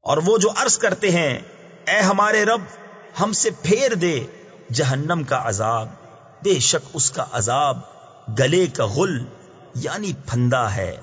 اور وہ جو عرض کرتے ہیں، اے ہمارے رب، ہم سے پھیر دے جہنم کا عذاب۔ بے شک اس کا عذاب گلے کا غل یعنی پھندا ہے۔